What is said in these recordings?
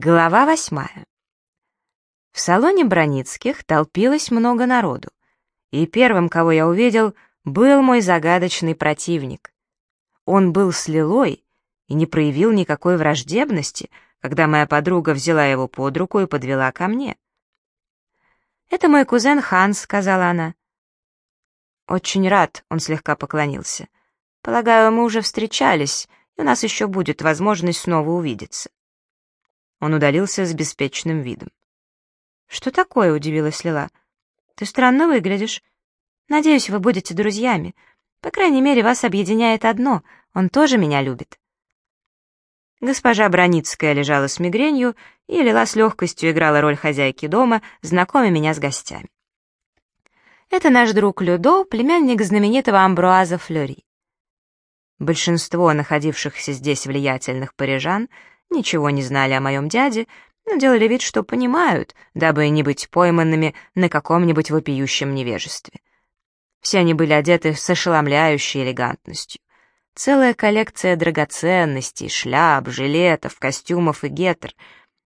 Глава восьмая. В салоне Броницких толпилось много народу, и первым, кого я увидел, был мой загадочный противник. Он был с Лилой и не проявил никакой враждебности, когда моя подруга взяла его под руку и подвела ко мне. «Это мой кузен Ханс», — сказала она. «Очень рад», — он слегка поклонился. «Полагаю, мы уже встречались, и у нас еще будет возможность снова увидеться». Он удалился с беспечным видом. «Что такое?» — удивилась Лила. «Ты странно выглядишь. Надеюсь, вы будете друзьями. По крайней мере, вас объединяет одно — он тоже меня любит». Госпожа Броницкая лежала с мигренью, и Лила с легкостью играла роль хозяйки дома, знакомя меня с гостями. Это наш друг Людо, племянник знаменитого Амбруаза Флори. Большинство находившихся здесь влиятельных парижан — ничего не знали о моем дяде, но делали вид, что понимают, дабы не быть пойманными на каком-нибудь вопиющем невежестве. Все они были одеты с ошеломляющей элегантностью. Целая коллекция драгоценностей, шляп, жилетов, костюмов и гетр.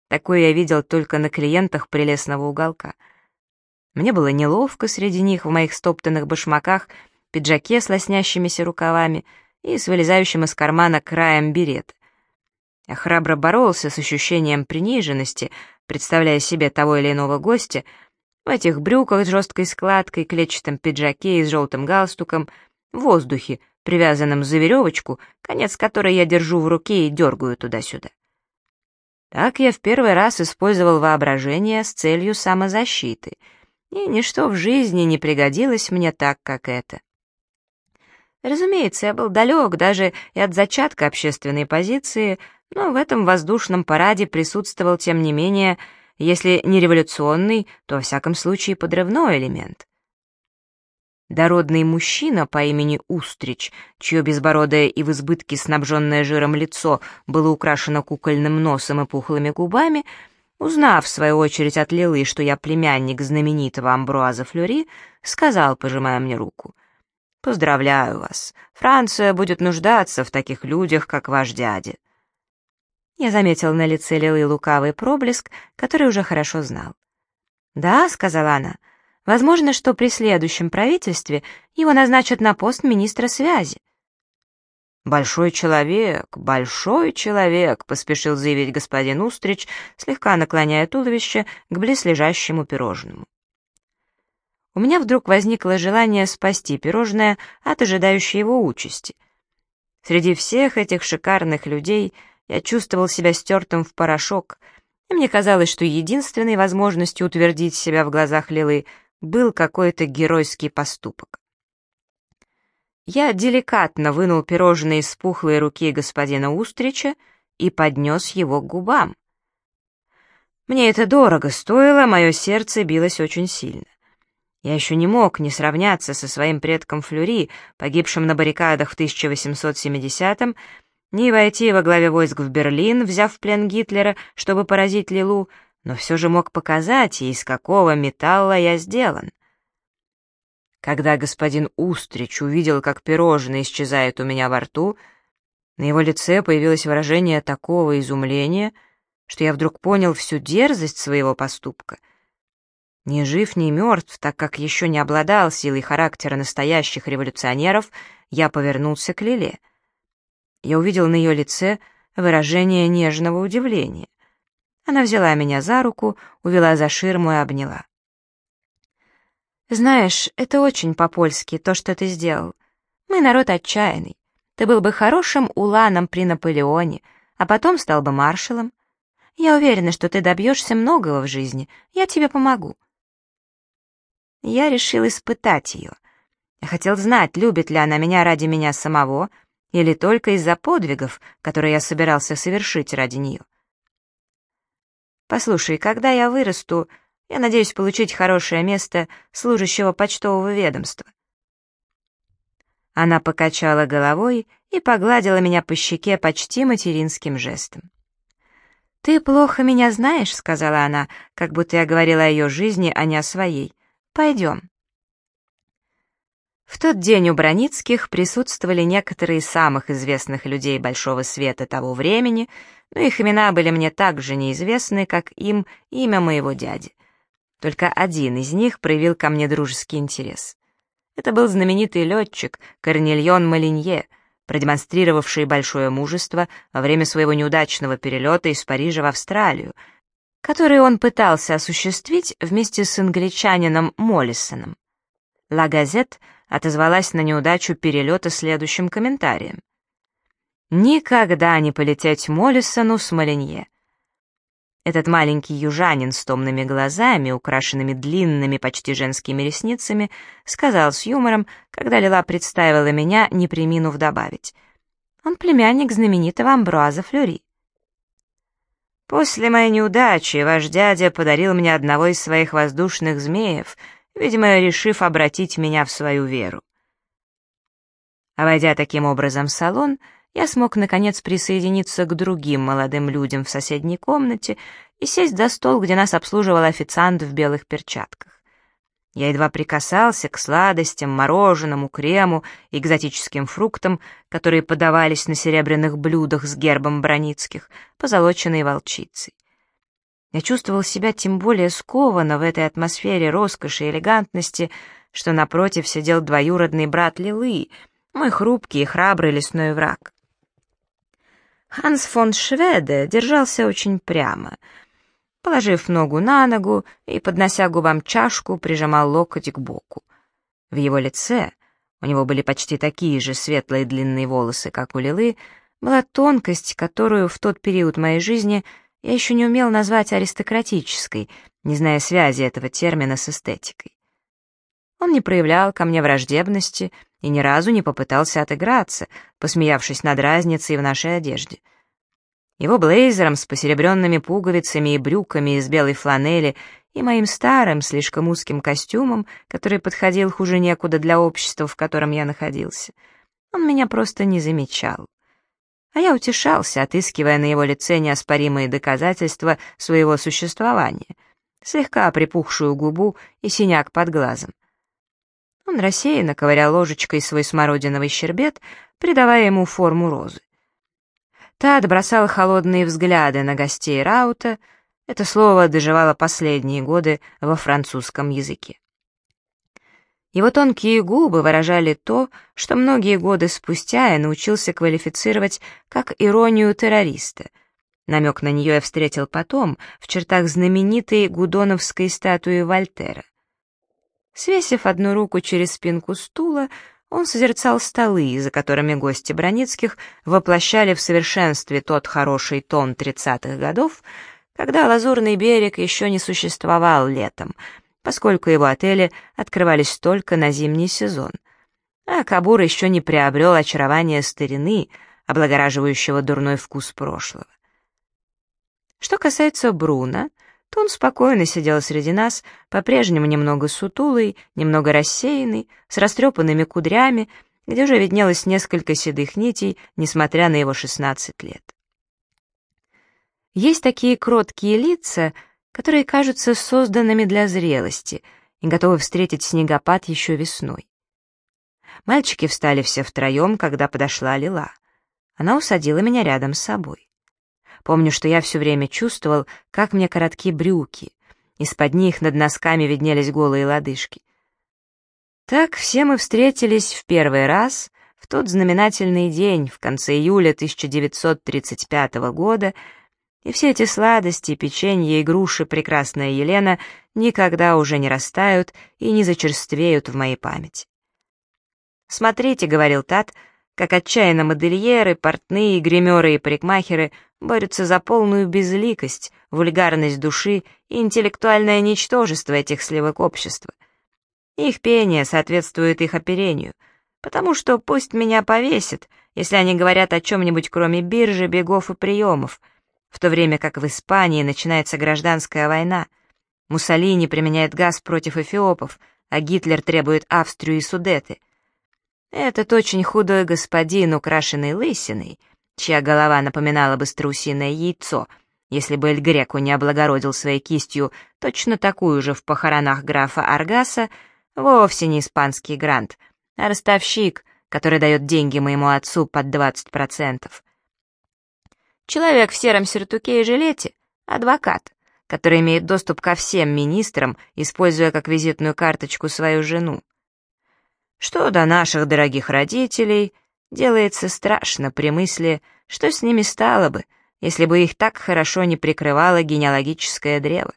Такое я видел только на клиентах прелестного уголка. Мне было неловко среди них в моих стоптанных башмаках, пиджаке с лоснящимися рукавами и с вылезающим из кармана краем берета. Я храбро боролся с ощущением приниженности, представляя себе того или иного гостя в этих брюках с жесткой складкой, клетчатом пиджаке и с желтым галстуком, в воздухе, привязанном за веревочку, конец которой я держу в руке и дергаю туда-сюда. Так я в первый раз использовал воображение с целью самозащиты, и ничто в жизни не пригодилось мне так, как это. Разумеется, я был далек даже и от зачатка общественной позиции — но в этом воздушном параде присутствовал, тем не менее, если не революционный, то, во всяком случае, подрывной элемент. Дородный мужчина по имени Устрич, чье безбородое и в избытке снабженное жиром лицо было украшено кукольным носом и пухлыми губами, узнав, в свою очередь, от Лилы, что я племянник знаменитого Амбруаза Флюри, сказал, пожимая мне руку, «Поздравляю вас, Франция будет нуждаться в таких людях, как ваш дядя». Я заметил на лице Лилы лукавый проблеск, который уже хорошо знал. «Да», — сказала она, — «возможно, что при следующем правительстве его назначат на пост министра связи». «Большой человек, большой человек», — поспешил заявить господин Устрич, слегка наклоняя туловище к близлежащему пирожному. У меня вдруг возникло желание спасти пирожное от ожидающей его участи. Среди всех этих шикарных людей — я чувствовал себя стертым в порошок, и мне казалось, что единственной возможностью утвердить себя в глазах Лилы был какой-то геройский поступок. Я деликатно вынул пирожное из пухлой руки господина Устрича и поднес его к губам. Мне это дорого стоило, мое сердце билось очень сильно. Я еще не мог не сравняться со своим предком Флюри, погибшим на баррикадах в 1870-м, ни войти во главе войск в Берлин, взяв в плен Гитлера, чтобы поразить Лилу, но все же мог показать, из какого металла я сделан. Когда господин Устрич увидел, как пирожное исчезает у меня во рту, на его лице появилось выражение такого изумления, что я вдруг понял всю дерзость своего поступка. Ни жив, ни мертв, так как еще не обладал силой характера настоящих революционеров, я повернулся к Лиле — я увидел на ее лице выражение нежного удивления. Она взяла меня за руку, увела за ширму и обняла. «Знаешь, это очень по-польски, то, что ты сделал. Мы народ отчаянный. Ты был бы хорошим уланом при Наполеоне, а потом стал бы маршалом. Я уверена, что ты добьешься многого в жизни. Я тебе помогу». Я решил испытать ее. Я хотел знать, любит ли она меня ради меня самого — или только из-за подвигов, которые я собирался совершить ради нее. Послушай, когда я вырасту, я надеюсь получить хорошее место служащего почтового ведомства. Она покачала головой и погладила меня по щеке почти материнским жестом. «Ты плохо меня знаешь», — сказала она, как будто я говорила о ее жизни, а не о своей. «Пойдем». В тот день у Броницких присутствовали некоторые из самых известных людей Большого Света того времени, но их имена были мне так же неизвестны, как им имя моего дяди. Только один из них проявил ко мне дружеский интерес. Это был знаменитый летчик Корнельон Малинье, продемонстрировавший большое мужество во время своего неудачного перелета из Парижа в Австралию, который он пытался осуществить вместе с англичанином Моллисоном. «Ла Газет» отозвалась на неудачу перелета следующим комментарием. «Никогда не полететь Моллисону с Малинье. Этот маленький южанин с томными глазами, украшенными длинными, почти женскими ресницами, сказал с юмором, когда Лила представила меня, не приминув добавить. Он племянник знаменитого Амбруаза Флюри. «После моей неудачи ваш дядя подарил мне одного из своих воздушных змеев, видимо, решив обратить меня в свою веру». Войдя таким образом в салон, я смог, наконец, присоединиться к другим молодым людям в соседней комнате и сесть за стол, где нас обслуживал официант в белых перчатках. Я едва прикасался к сладостям, мороженому, крему, экзотическим фруктам, которые подавались на серебряных блюдах с гербом Броницких, позолоченной волчицей. Я чувствовал себя тем более скованно в этой атмосфере роскоши и элегантности, что напротив сидел двоюродный брат Лилы, мой хрупкий и храбрый лесной враг. Ханс фон Шведе держался очень прямо. Положив ногу на ногу и, поднося губам чашку, прижимал локоть к боку. В его лице, у него были почти такие же светлые длинные волосы, как у Лилы, была тонкость, которую в тот период моей жизни я еще не умел назвать аристократической, не зная связи этого термина с эстетикой. Он не проявлял ко мне враждебности и ни разу не попытался отыграться, посмеявшись над разницей в нашей одежде. Его блейзером с посеребренными пуговицами и брюками из белой фланели и моим старым, слишком узким костюмом, который подходил хуже некуда для общества, в котором я находился. Он меня просто не замечал. А я утешался, отыскивая на его лице неоспоримые доказательства своего существования, слегка припухшую губу и синяк под глазом. Он рассеянно ковырял ложечкой свой смородиновый щербет, придавая ему форму розы. Та бросала холодные взгляды на гостей Раута, это слово доживало последние годы во французском языке. Его тонкие губы выражали то, что многие годы спустя я научился квалифицировать как иронию террориста. Намек на нее я встретил потом в чертах знаменитой гудоновской статуи Вольтера. Свесив одну руку через спинку стула, он созерцал столы, за которыми гости Броницких воплощали в совершенстве тот хороший тон тридцатых годов, когда Лазурный берег еще не существовал летом, поскольку его отели открывались только на зимний сезон. А Кабур еще не приобрел очарование старины, облагораживающего дурной вкус прошлого. Что касается Бруна, то он спокойно сидел среди нас, по-прежнему немного сутулый, немного рассеянный, с растрепанными кудрями, где уже виднелось несколько седых нитей, несмотря на его 16 лет. Есть такие кроткие лица, которые кажутся созданными для зрелости и готовы встретить снегопад еще весной. Мальчики встали все втроем, когда подошла Лила. Она усадила меня рядом с собой. Помню, что я все время чувствовал, как мне коротки брюки. Из-под них над носками виднелись голые лодыжки. Так все мы встретились в первый раз в тот знаменательный день в конце июля 1935 года, и все эти сладости, печенье и груши прекрасная Елена никогда уже не растают и не зачерствеют в моей памяти. «Смотрите», — говорил Тат, — как отчаянно модельеры, портные, гримеры и парикмахеры борются за полную безликость, вульгарность души и интеллектуальное ничтожество этих сливок общества. Их пение соответствует их оперению, потому что пусть меня повесят, если они говорят о чем-нибудь кроме биржи, бегов и приемов, в то время как в Испании начинается гражданская война. Муссолини применяет газ против эфиопов, а Гитлер требует Австрию и Судеты — этот очень худой господин, украшенный лысиной, чья голова напоминала бы страусиное яйцо, если бы Эль Греко не облагородил своей кистью точно такую же в похоронах графа Аргаса, вовсе не испанский грант, а ростовщик, который дает деньги моему отцу под 20%. Человек в сером сюртуке и жилете — адвокат, который имеет доступ ко всем министрам, используя как визитную карточку свою жену. Что до наших дорогих родителей, делается страшно при мысли, что с ними стало бы, если бы их так хорошо не прикрывало генеалогическое древо.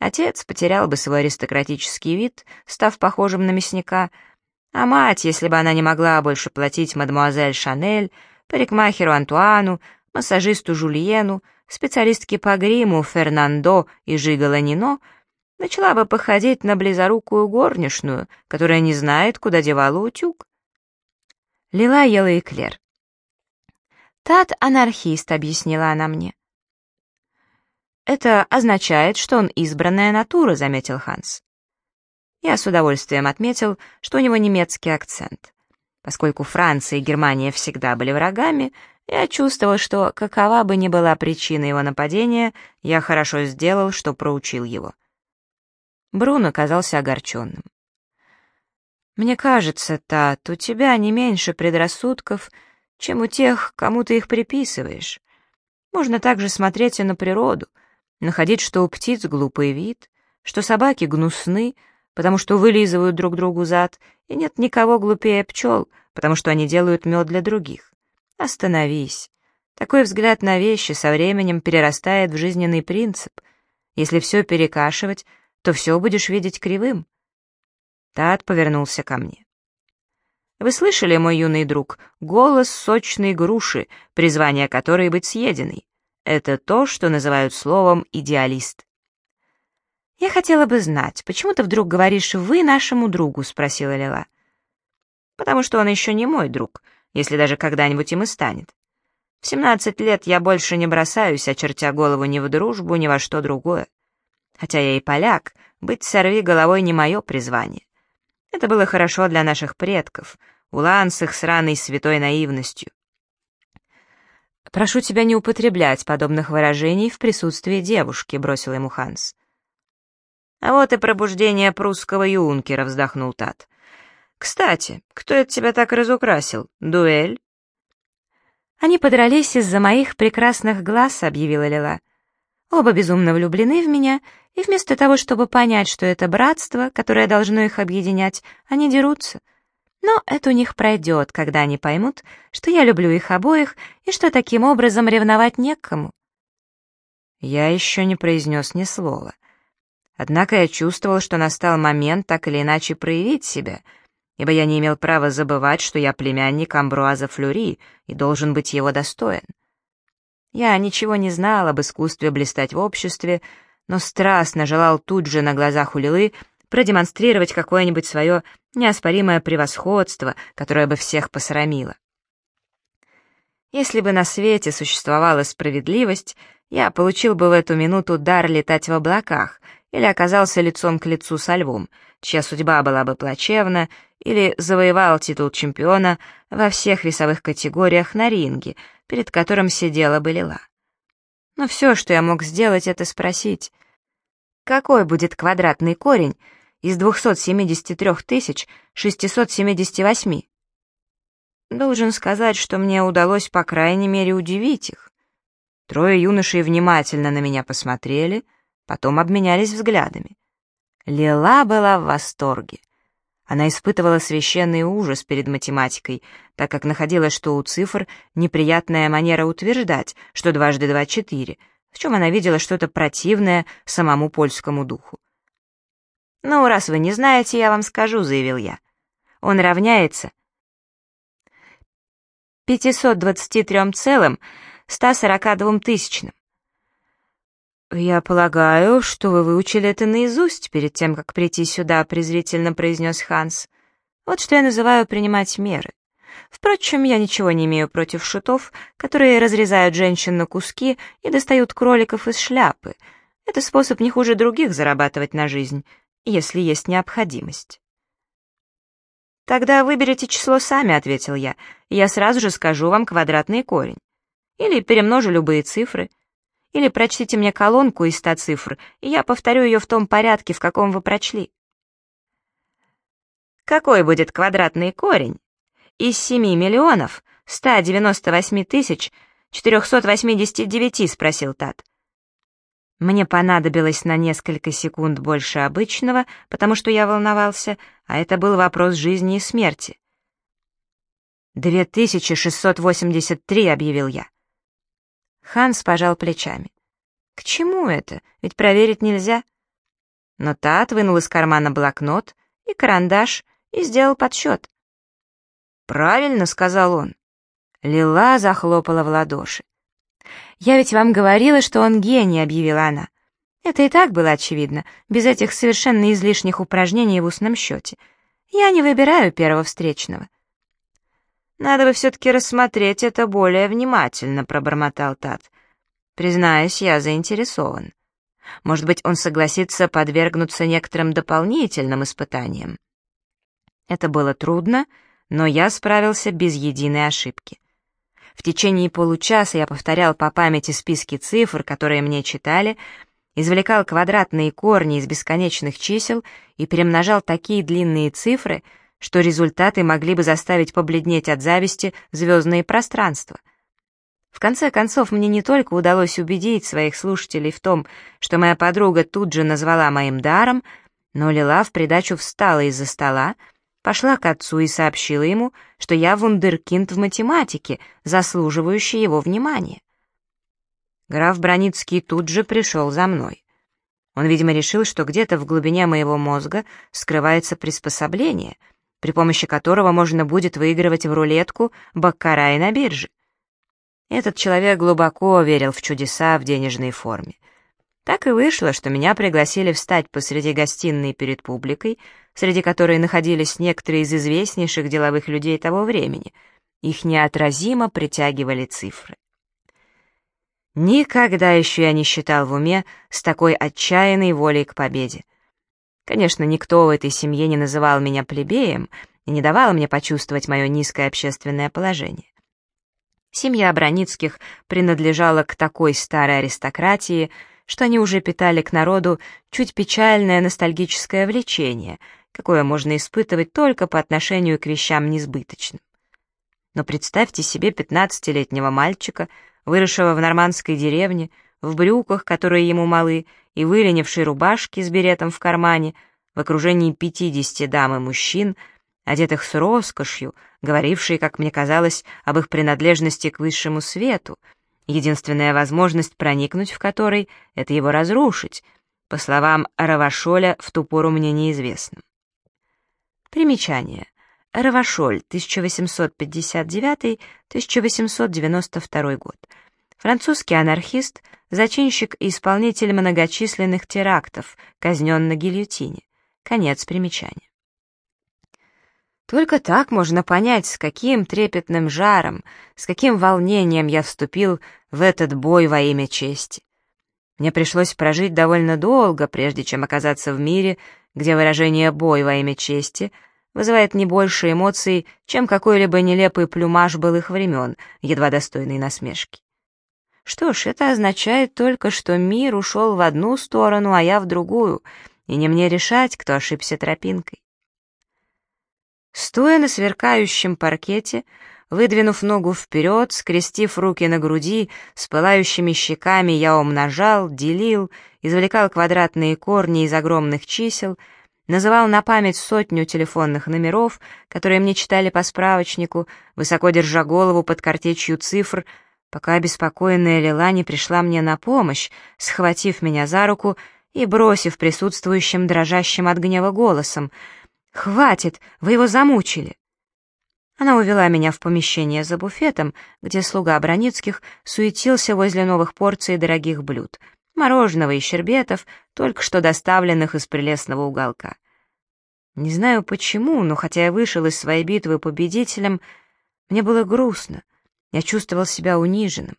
Отец потерял бы свой аристократический вид, став похожим на мясника, а мать, если бы она не могла больше платить мадемуазель Шанель, парикмахеру Антуану, массажисту Жульену, специалистке по гриму Фернандо и Жигала Нино, начала бы походить на близорукую горничную, которая не знает, куда девала утюг. Лила ела эклер. «Тат — анархист», — объяснила она мне. «Это означает, что он избранная натура», — заметил Ханс. Я с удовольствием отметил, что у него немецкий акцент. Поскольку Франция и Германия всегда были врагами, я чувствовал, что какова бы ни была причина его нападения, я хорошо сделал, что проучил его. Бруно казался огорченным. «Мне кажется, Тат, у тебя не меньше предрассудков, чем у тех, кому ты их приписываешь. Можно также смотреть и на природу, находить, что у птиц глупый вид, что собаки гнусны, потому что вылизывают друг другу зад, и нет никого глупее пчел, потому что они делают мед для других. Остановись. Такой взгляд на вещи со временем перерастает в жизненный принцип. Если все перекашивать, то все будешь видеть кривым. Тат повернулся ко мне. Вы слышали, мой юный друг, голос сочной груши, призвание которой быть съеденной? Это то, что называют словом «идеалист». «Я хотела бы знать, почему ты вдруг говоришь «вы» нашему другу?» — спросила Лила. «Потому что он еще не мой друг, если даже когда-нибудь им и станет. В семнадцать лет я больше не бросаюсь, очертя голову ни в дружбу, ни во что другое. Хотя я и поляк, быть сорви головой не мое призвание. Это было хорошо для наших предков, улан с их сраной святой наивностью. «Прошу тебя не употреблять подобных выражений в присутствии девушки», — бросил ему Ханс. «А вот и пробуждение прусского юнкера», — вздохнул Тат. «Кстати, кто это тебя так разукрасил? Дуэль?» «Они подрались из-за моих прекрасных глаз», — объявила Лила. Оба безумно влюблены в меня, и вместо того, чтобы понять, что это братство, которое должно их объединять, они дерутся. Но это у них пройдет, когда они поймут, что я люблю их обоих, и что таким образом ревновать некому. Я еще не произнес ни слова. Однако я чувствовал, что настал момент так или иначе проявить себя, ибо я не имел права забывать, что я племянник Амбруаза Флюри и должен быть его достоин. Я ничего не знал об искусстве блистать в обществе, но страстно желал тут же на глазах у Лилы продемонстрировать какое-нибудь свое неоспоримое превосходство, которое бы всех посрамило. Если бы на свете существовала справедливость, я получил бы в эту минуту дар летать в облаках или оказался лицом к лицу со львом, чья судьба была бы плачевна, или завоевал титул чемпиона во всех весовых категориях на ринге, перед которым сидела бы Лила. Но все, что я мог сделать, это спросить, какой будет квадратный корень из 273 678? Должен сказать, что мне удалось, по крайней мере, удивить их. Трое юношей внимательно на меня посмотрели, потом обменялись взглядами. Лила была в восторге. Она испытывала священный ужас перед математикой, так как находила, что у цифр неприятная манера утверждать, что дважды два — четыре, в чем она видела что-то противное самому польскому духу. «Ну, раз вы не знаете, я вам скажу», — заявил я. «Он равняется 523,142 тысячным. «Я полагаю, что вы выучили это наизусть перед тем, как прийти сюда», — презрительно произнес Ханс. «Вот что я называю принимать меры. Впрочем, я ничего не имею против шутов, которые разрезают женщин на куски и достают кроликов из шляпы. Это способ не хуже других зарабатывать на жизнь, если есть необходимость». «Тогда выберите число сами», — ответил я, — «я сразу же скажу вам квадратный корень. Или перемножу любые цифры». Или прочтите мне колонку из ста цифр, и я повторю ее в том порядке, в каком вы прочли. Какой будет квадратный корень из 7 миллионов 198 тысяч 489?» — спросил Тат. Мне понадобилось на несколько секунд больше обычного, потому что я волновался, а это был вопрос жизни и смерти. «2683», — объявил я. Ханс пожал плечами. «К чему это? Ведь проверить нельзя». Но Тат вынул из кармана блокнот и карандаш и сделал подсчет. «Правильно», — сказал он. Лила захлопала в ладоши. «Я ведь вам говорила, что он гений», — объявила она. Это и так было очевидно, без этих совершенно излишних упражнений в устном счете. Я не выбираю первого встречного. «Надо бы все-таки рассмотреть это более внимательно», — пробормотал Тат. «Признаюсь, я заинтересован. Может быть, он согласится подвергнуться некоторым дополнительным испытаниям». Это было трудно, но я справился без единой ошибки. В течение получаса я повторял по памяти списки цифр, которые мне читали, извлекал квадратные корни из бесконечных чисел и перемножал такие длинные цифры, что результаты могли бы заставить побледнеть от зависти звездные пространства. В конце концов, мне не только удалось убедить своих слушателей в том, что моя подруга тут же назвала моим даром, но Лила в придачу встала из-за стола, пошла к отцу и сообщила ему, что я вундеркинд в математике, заслуживающий его внимания. Граф Броницкий тут же пришел за мной. Он, видимо, решил, что где-то в глубине моего мозга скрывается приспособление, при помощи которого можно будет выигрывать в рулетку баккара и на бирже. Этот человек глубоко верил в чудеса в денежной форме. Так и вышло, что меня пригласили встать посреди гостиной перед публикой, среди которой находились некоторые из известнейших деловых людей того времени. Их неотразимо притягивали цифры. Никогда еще я не считал в уме с такой отчаянной волей к победе. Конечно, никто в этой семье не называл меня плебеем и не давал мне почувствовать мое низкое общественное положение. Семья Броницких принадлежала к такой старой аристократии, что они уже питали к народу чуть печальное ностальгическое влечение — какое можно испытывать только по отношению к вещам несбыточным. Но представьте себе пятнадцатилетнего мальчика, выросшего в нормандской деревне, в брюках, которые ему малы, и выленившей рубашке с беретом в кармане, в окружении пятидесяти дам и мужчин, одетых с роскошью, говорившие, как мне казалось, об их принадлежности к высшему свету, единственная возможность проникнуть в который — это его разрушить, по словам Равашоля, в ту пору мне неизвестным. Примечание. Равашоль, 1859-1892 год. Французский анархист, зачинщик и исполнитель многочисленных терактов, казнен на гильотине. Конец примечания. Только так можно понять, с каким трепетным жаром, с каким волнением я вступил в этот бой во имя чести. Мне пришлось прожить довольно долго, прежде чем оказаться в мире, где выражение «бой во имя чести» вызывает не больше эмоций, чем какой-либо нелепый плюмаж былых времен, едва достойный насмешки. Что ж, это означает только, что мир ушел в одну сторону, а я в другую, и не мне решать, кто ошибся тропинкой. Стоя на сверкающем паркете, выдвинув ногу вперед, скрестив руки на груди, с пылающими щеками я умножал, делил, извлекал квадратные корни из огромных чисел, называл на память сотню телефонных номеров, которые мне читали по справочнику, высоко держа голову под картечью цифр, пока обеспокоенная Лила не пришла мне на помощь, схватив меня за руку и бросив присутствующим дрожащим от гнева голосом. «Хватит, вы его замучили!» Она увела меня в помещение за буфетом, где слуга Броницких суетился возле новых порций дорогих блюд — мороженого и щербетов, только что доставленных из прелестного уголка. Не знаю почему, но хотя я вышел из своей битвы победителем, мне было грустно, я чувствовал себя униженным.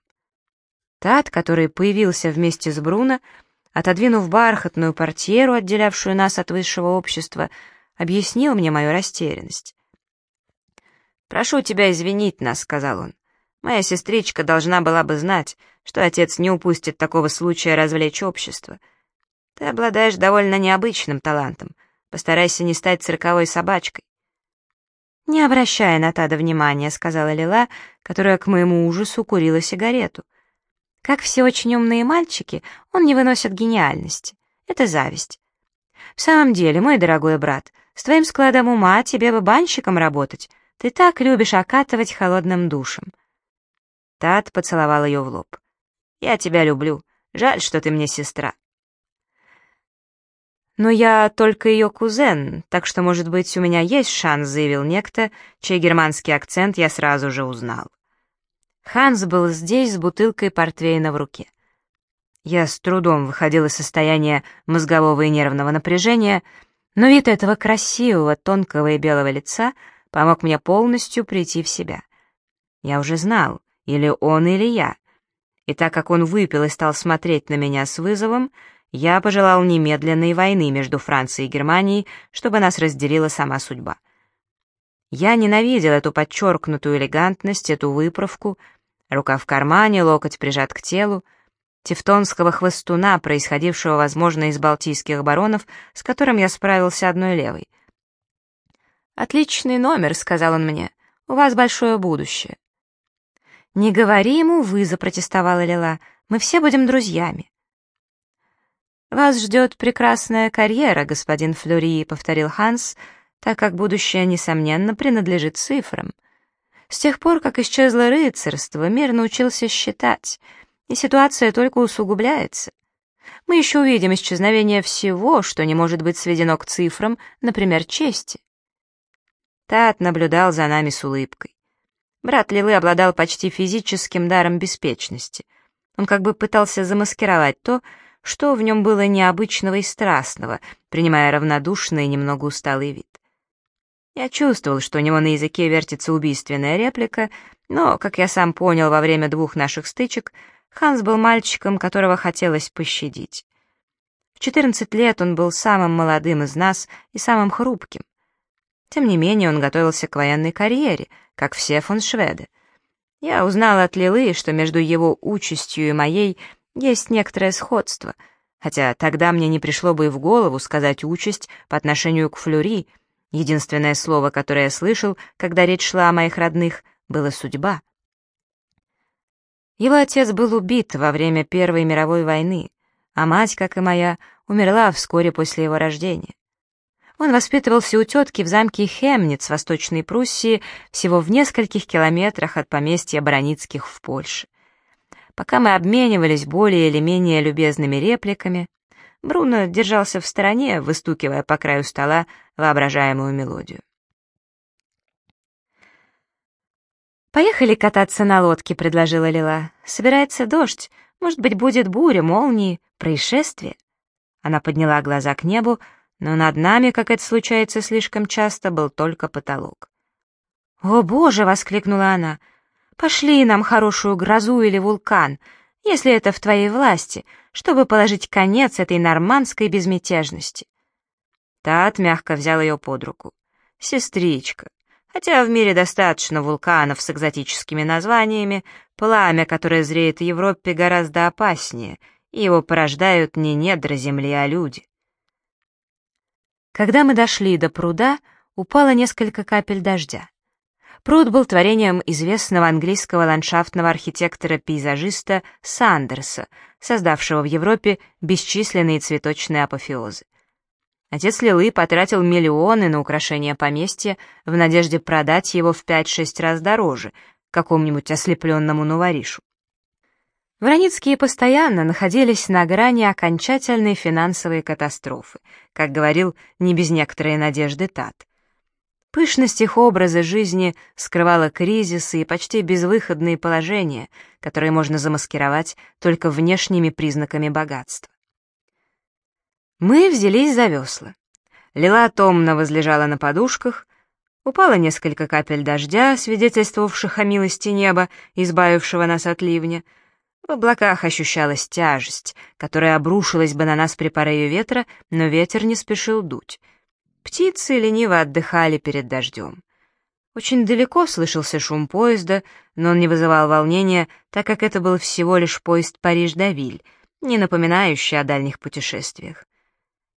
Тат, который появился вместе с Бруно, отодвинув бархатную портьеру, отделявшую нас от высшего общества, объяснил мне мою растерянность. «Прошу тебя извинить нас», — сказал он. Моя сестричка должна была бы знать, что отец не упустит такого случая развлечь общество. Ты обладаешь довольно необычным талантом. Постарайся не стать цирковой собачкой. «Не обращая на Тада внимания», — сказала Лила, которая к моему ужасу курила сигарету. «Как все очень умные мальчики, он не выносит гениальности. Это зависть. В самом деле, мой дорогой брат, с твоим складом ума тебе бы банщиком работать. Ты так любишь окатывать холодным душем». Тад поцеловал ее в лоб. «Я тебя люблю. Жаль, что ты мне сестра». «Но я только ее кузен, так что, может быть, у меня есть шанс», — заявил некто, чей германский акцент я сразу же узнал. Ханс был здесь с бутылкой портвейна в руке. Я с трудом выходил из состояния мозгового и нервного напряжения, но вид этого красивого, тонкого и белого лица помог мне полностью прийти в себя. Я уже знал, или он, или я. И так как он выпил и стал смотреть на меня с вызовом, я пожелал немедленной войны между Францией и Германией, чтобы нас разделила сама судьба. Я ненавидел эту подчеркнутую элегантность, эту выправку, рука в кармане, локоть прижат к телу, тевтонского хвостуна, происходившего, возможно, из балтийских баронов, с которым я справился одной левой. «Отличный номер», — сказал он мне, — «у вас большое будущее». «Не говори ему «вы», — запротестовала Лила, — «мы все будем друзьями». «Вас ждет прекрасная карьера, господин Флюри», — повторил Ханс, так как будущее, несомненно, принадлежит цифрам. С тех пор, как исчезло рыцарство, мир научился считать, и ситуация только усугубляется. Мы еще увидим исчезновение всего, что не может быть сведено к цифрам, например, чести. Тат наблюдал за нами с улыбкой. Брат Лилы обладал почти физическим даром беспечности. Он как бы пытался замаскировать то, что в нем было необычного и страстного, принимая равнодушный и немного усталый вид. Я чувствовал, что у него на языке вертится убийственная реплика, но, как я сам понял во время двух наших стычек, Ханс был мальчиком, которого хотелось пощадить. В 14 лет он был самым молодым из нас и самым хрупким. Тем не менее, он готовился к военной карьере, как все фон Шведы. Я узнал от Лилы, что между его участью и моей есть некоторое сходство, хотя тогда мне не пришло бы и в голову сказать «участь» по отношению к Флюри. Единственное слово, которое я слышал, когда речь шла о моих родных, было «судьба». Его отец был убит во время Первой мировой войны, а мать, как и моя, умерла вскоре после его рождения. Он воспитывался у тетки в замке Хемниц, Восточной Пруссии, всего в нескольких километрах от поместья Броницких в Польше. Пока мы обменивались более или менее любезными репликами, Бруно держался в стороне, выстукивая по краю стола воображаемую мелодию. «Поехали кататься на лодке», — предложила Лила. «Собирается дождь, может быть, будет буря, молнии, происшествие». Она подняла глаза к небу, но над нами, как это случается слишком часто, был только потолок. «О, Боже!» — воскликнула она. Пошли нам хорошую грозу или вулкан, если это в твоей власти, чтобы положить конец этой нормандской безмятежности. Тат мягко взял ее под руку. «Сестричка, хотя в мире достаточно вулканов с экзотическими названиями, пламя, которое зреет в Европе, гораздо опаснее, и его порождают не недра земли, а люди». Когда мы дошли до пруда, упало несколько капель дождя. Пруд был творением известного английского ландшафтного архитектора-пейзажиста Сандерса, создавшего в Европе бесчисленные цветочные апофеозы. Отец Лилы потратил миллионы на украшение поместья в надежде продать его в 5-6 раз дороже какому-нибудь ослепленному новоришу. Враницкие постоянно находились на грани окончательной финансовой катастрофы, как говорил не без некоторой надежды Тат. Пышность их образа жизни скрывала кризисы и почти безвыходные положения, которые можно замаскировать только внешними признаками богатства. Мы взялись за весла. Лила томно возлежала на подушках, упало несколько капель дождя, свидетельствовавших о милости неба, избавившего нас от ливня. В облаках ощущалась тяжесть, которая обрушилась бы на нас при порыве ветра, но ветер не спешил дуть — Птицы лениво отдыхали перед дождем. Очень далеко слышался шум поезда, но он не вызывал волнения, так как это был всего лишь поезд Париж-Давиль, не напоминающий о дальних путешествиях.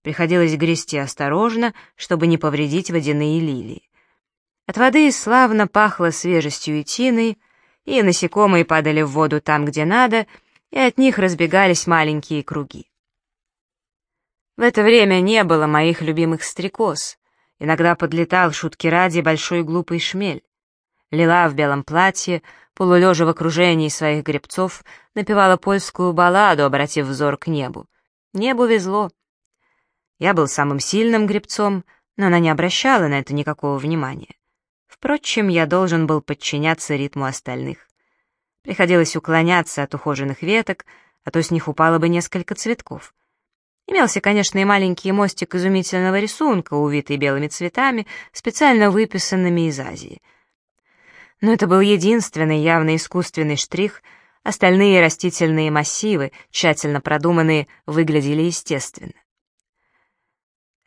Приходилось грести осторожно, чтобы не повредить водяные лилии. От воды славно пахло свежестью и тиной, и насекомые падали в воду там, где надо, и от них разбегались маленькие круги. В это время не было моих любимых стрекоз. Иногда подлетал, шутки ради, большой глупый шмель. Лила в белом платье, полулежа в окружении своих гребцов, напевала польскую балладу, обратив взор к небу. Небу везло. Я был самым сильным гребцом, но она не обращала на это никакого внимания. Впрочем, я должен был подчиняться ритму остальных. Приходилось уклоняться от ухоженных веток, а то с них упало бы несколько цветков. Имелся, конечно, и маленький мостик изумительного рисунка, увитый белыми цветами, специально выписанными из Азии. Но это был единственный явно искусственный штрих, остальные растительные массивы, тщательно продуманные, выглядели естественно.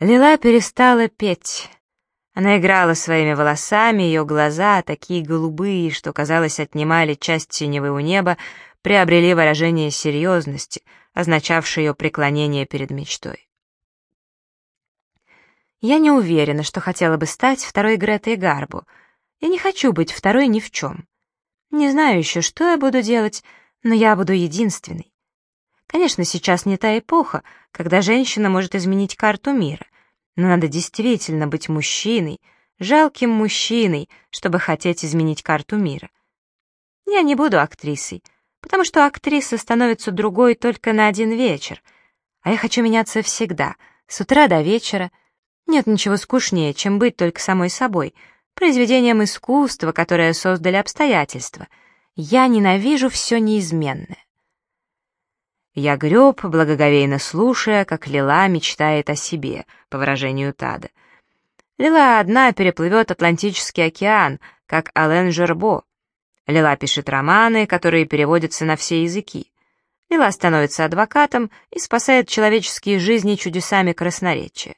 Лила перестала петь. Она играла своими волосами, ее глаза, такие голубые, что, казалось, отнимали часть синевы у неба, приобрели выражение серьезности, означавшее ее преклонение перед мечтой. Я не уверена, что хотела бы стать второй Гретой Гарбу. Я не хочу быть второй ни в чем. Не знаю еще, что я буду делать, но я буду единственной. Конечно, сейчас не та эпоха, когда женщина может изменить карту мира, но надо действительно быть мужчиной, жалким мужчиной, чтобы хотеть изменить карту мира. Я не буду актрисой, потому что актриса становится другой только на один вечер, а я хочу меняться всегда, с утра до вечера. Нет ничего скучнее, чем быть только самой собой, произведением искусства, которое создали обстоятельства. Я ненавижу все неизменное. Я греб, благоговейно слушая, как Лила мечтает о себе, по выражению Тада. Лила одна переплывет Атлантический океан, как Ален Жербо. Лила пишет романы, которые переводятся на все языки. Лила становится адвокатом и спасает человеческие жизни чудесами красноречия.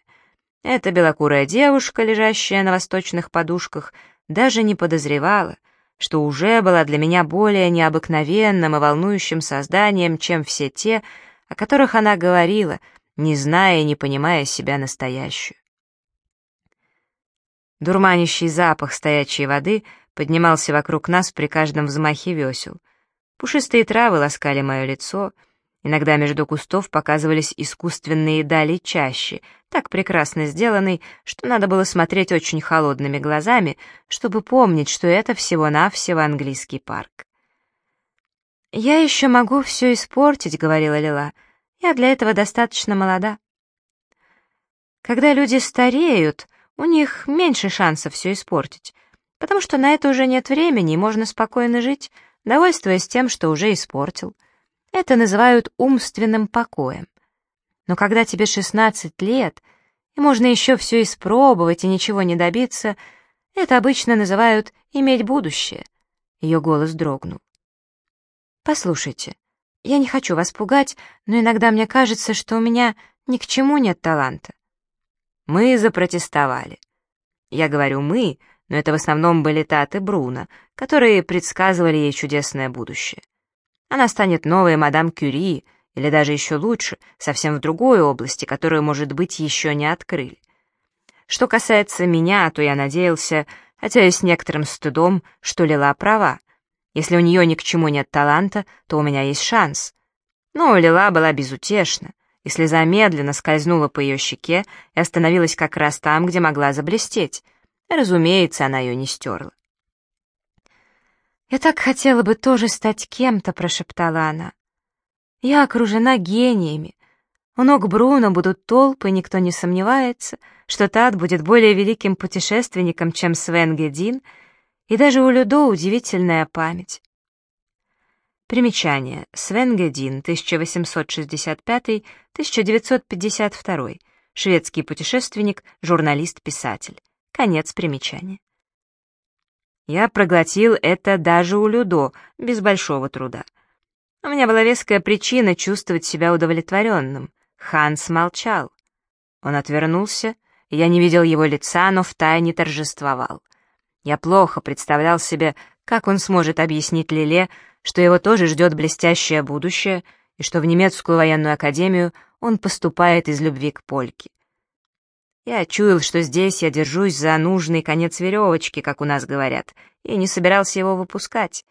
Эта белокурая девушка, лежащая на восточных подушках, даже не подозревала — что уже была для меня более необыкновенным и волнующим созданием, чем все те, о которых она говорила, не зная и не понимая себя настоящую. Дурманящий запах стоячей воды поднимался вокруг нас при каждом взмахе весел. Пушистые травы ласкали мое лицо — Иногда между кустов показывались искусственные дали чаще, так прекрасно сделанные, что надо было смотреть очень холодными глазами, чтобы помнить, что это всего-навсего английский парк. «Я еще могу все испортить», — говорила Лила. «Я для этого достаточно молода». Когда люди стареют, у них меньше шансов все испортить, потому что на это уже нет времени, и можно спокойно жить, довольствуясь тем, что уже испортил. Это называют умственным покоем. Но когда тебе 16 лет, и можно еще все испробовать и ничего не добиться, это обычно называют «иметь будущее». Ее голос дрогнул. «Послушайте, я не хочу вас пугать, но иногда мне кажется, что у меня ни к чему нет таланта». Мы запротестовали. Я говорю «мы», но это в основном были Тат и Бруно, которые предсказывали ей чудесное будущее. Она станет новой мадам Кюри, или даже еще лучше, совсем в другой области, которую, может быть, еще не открыли. Что касается меня, то я надеялся, хотя и с некоторым стыдом, что Лила права. Если у нее ни к чему нет таланта, то у меня есть шанс. Но Лила была безутешна, и слеза медленно скользнула по ее щеке и остановилась как раз там, где могла заблестеть. Разумеется, она ее не стерла. «Я так хотела бы тоже стать кем-то», — прошептала она. «Я окружена гениями. У ног Бруно будут толпы, никто не сомневается, что Тат будет более великим путешественником, чем Свен Гедин, и даже у Людо удивительная память». Примечание. Свен Гедин, 1865-1952, шведский путешественник, журналист-писатель. Конец примечания. Я проглотил это даже у Людо, без большого труда. У меня была веская причина чувствовать себя удовлетворенным. Ханс молчал. Он отвернулся, я не видел его лица, но втайне торжествовал. Я плохо представлял себе, как он сможет объяснить Лиле, что его тоже ждет блестящее будущее, и что в немецкую военную академию он поступает из любви к Польке. Я чуял, что здесь я держусь за нужный конец веревочки, как у нас говорят, и не собирался его выпускать.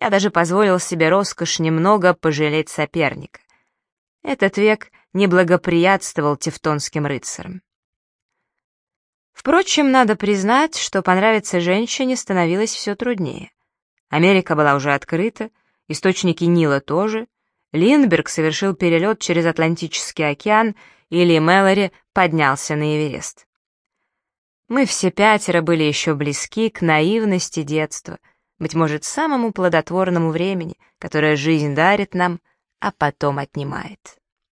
Я даже позволил себе роскошь немного пожалеть соперника. Этот век не благоприятствовал тевтонским рыцарям. Впрочем, надо признать, что понравиться женщине становилось все труднее. Америка была уже открыта, источники Нила тоже, Линдберг совершил перелет через Атлантический океан, и Ли Мэлори поднялся на Эверест. Мы все пятеро были еще близки к наивности детства, быть может, самому плодотворному времени, которое жизнь дарит нам, а потом отнимает.